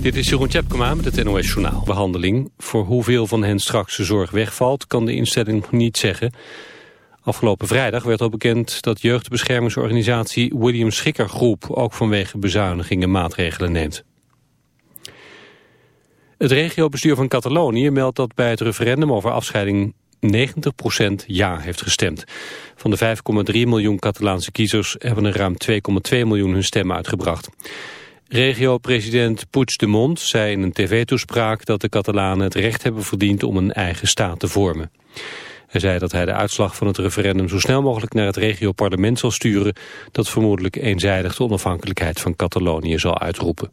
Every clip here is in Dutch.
Dit is Jeroen Tjepkema met het NOS Journaal. Behandeling. Voor hoeveel van hen straks de zorg wegvalt, kan de instelling niet zeggen. Afgelopen vrijdag werd al bekend dat jeugdbeschermingsorganisatie William Schikker Groep ook vanwege bezuinigingen maatregelen neemt. Het regiobestuur van Catalonië meldt dat bij het referendum over afscheiding 90% ja heeft gestemd. Van de 5,3 miljoen Catalaanse kiezers hebben er ruim 2,2 miljoen hun stem uitgebracht. Regio-president Puigdemont zei in een tv-toespraak dat de Catalanen het recht hebben verdiend om een eigen staat te vormen. Hij zei dat hij de uitslag van het referendum zo snel mogelijk naar het regio-parlement zal sturen dat vermoedelijk eenzijdig de onafhankelijkheid van Catalonië zal uitroepen.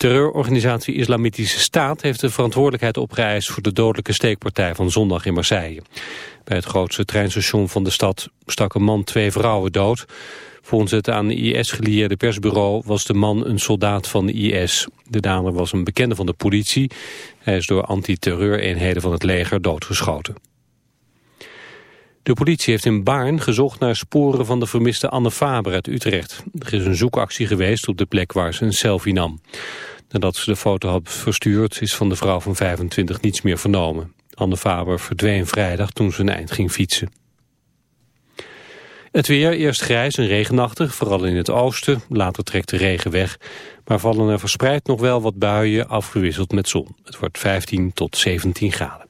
Terreurorganisatie Islamitische Staat heeft de verantwoordelijkheid opgeëist voor de dodelijke steekpartij van zondag in Marseille. Bij het grootste treinstation van de stad stak een man twee vrouwen dood. Volgens het aan de IS gelieerde persbureau was de man een soldaat van de IS. De dader was een bekende van de politie. Hij is door antiterreureenheden van het leger doodgeschoten. De politie heeft in Baarn gezocht naar sporen van de vermiste Anne Faber uit Utrecht. Er is een zoekactie geweest op de plek waar ze een selfie nam. Nadat ze de foto had verstuurd is van de vrouw van 25 niets meer vernomen. Anne Faber verdween vrijdag toen ze een eind ging fietsen. Het weer, eerst grijs en regenachtig, vooral in het oosten. Later trekt de regen weg. Maar vallen er verspreid nog wel wat buien, afgewisseld met zon. Het wordt 15 tot 17 graden.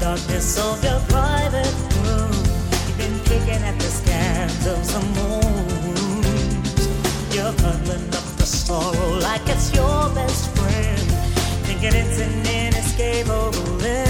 darkness of your private room. You've been kicking at the scabs of the moon. You're cuddling up the sorrow like it's your best friend, thinking it's an inescapable limit.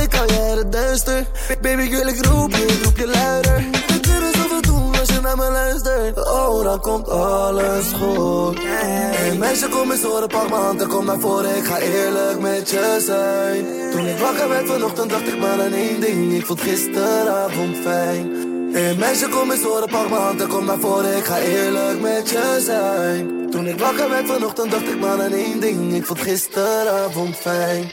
Ik uit het duister. Baby girl, ik roep je, ik roep je luider. We kunnen zoveel doen als je naar me luistert. Oh, dan komt alles goed. Hey meisje, kom eens horen, pak m'n hand en kom naar voren. Ik ga eerlijk met je zijn. Toen ik wakker werd vanochtend, dacht ik maar aan één ding. Ik vond gisteravond fijn. Hey meisje, kom eens horen, pak m'n hand en kom naar voren. Ik ga eerlijk met je zijn. Toen ik wakker werd vanochtend, dacht ik maar aan één ding. Ik vond gisteravond fijn.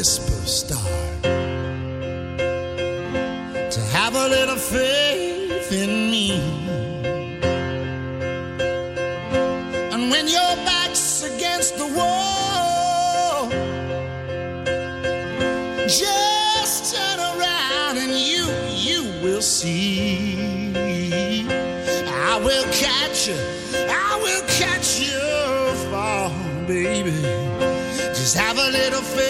Whisper start to have a little faith in me. And when your back's against the wall, just turn around and you, you will see. I will catch you, I will catch you fall, baby. Just have a little faith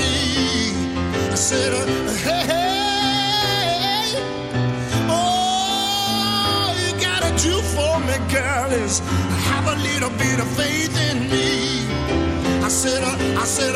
Said, uh, hey, hey, all you gotta do for me, girl, is have a little bit of faith in me. I said, uh, I said,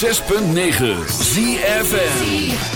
106.9 ZFM.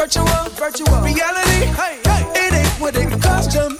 Virtual, virtual reality. It ain't what it cost you.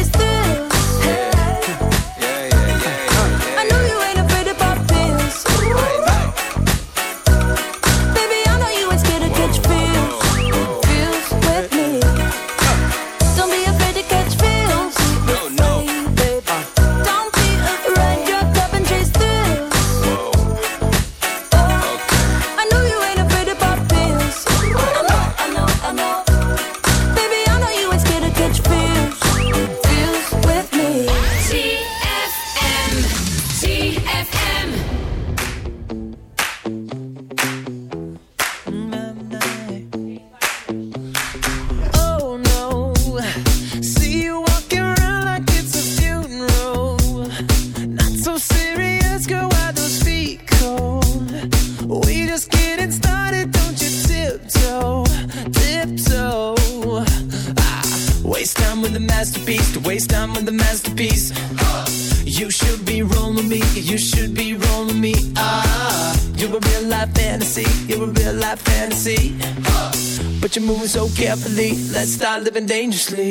sleep.